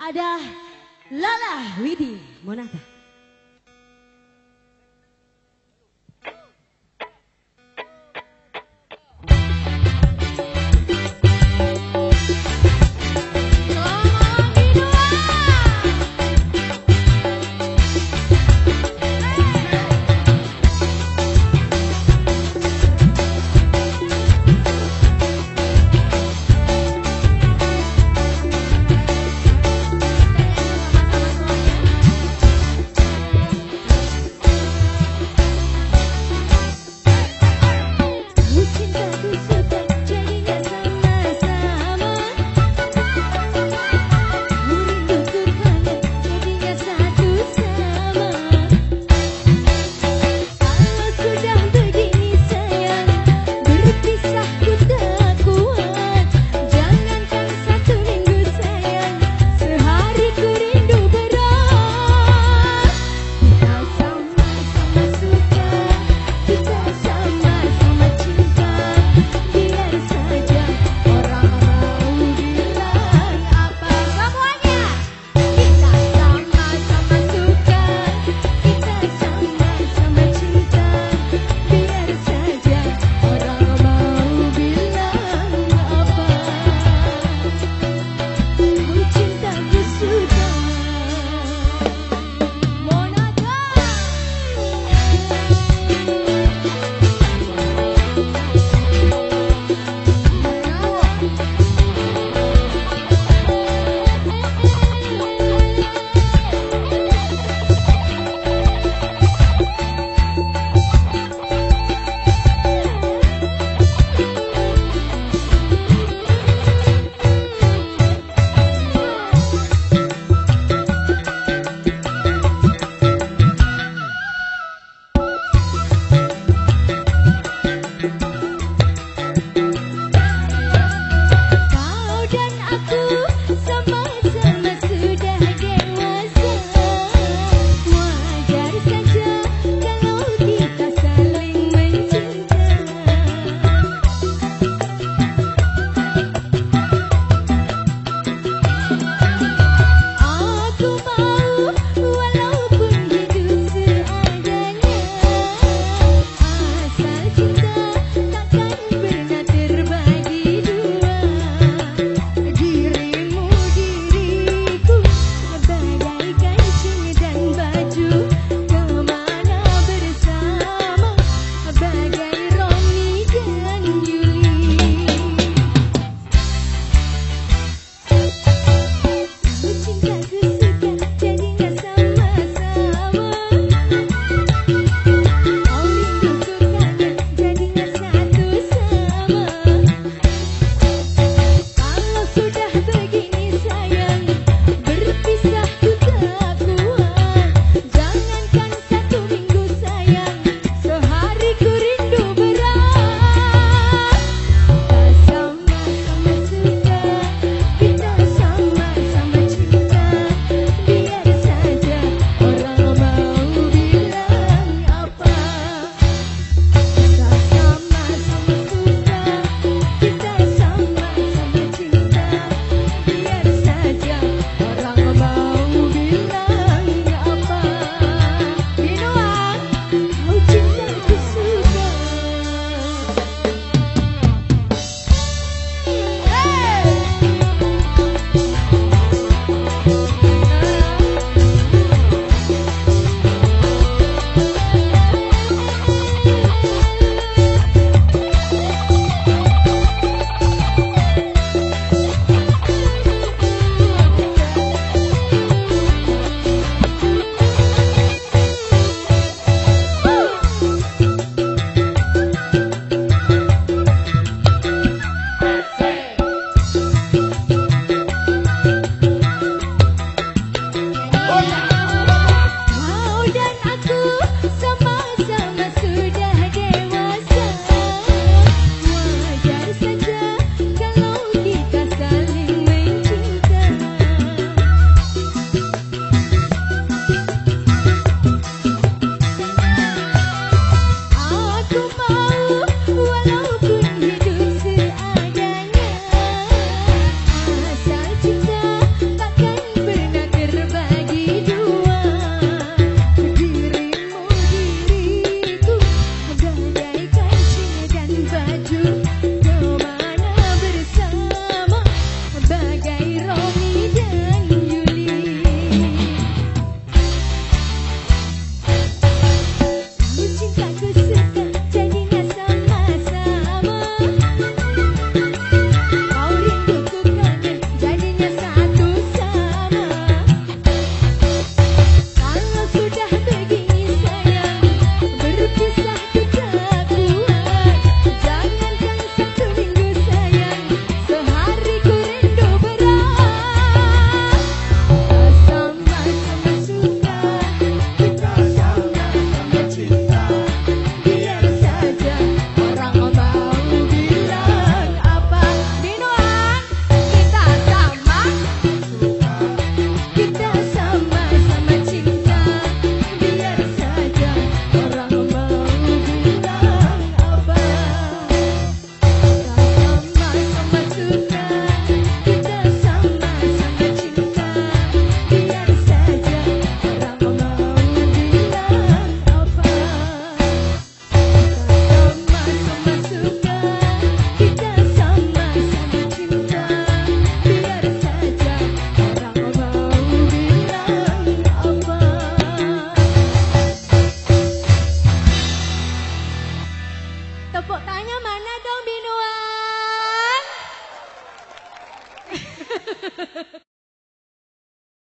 ada Lala Widi Monata.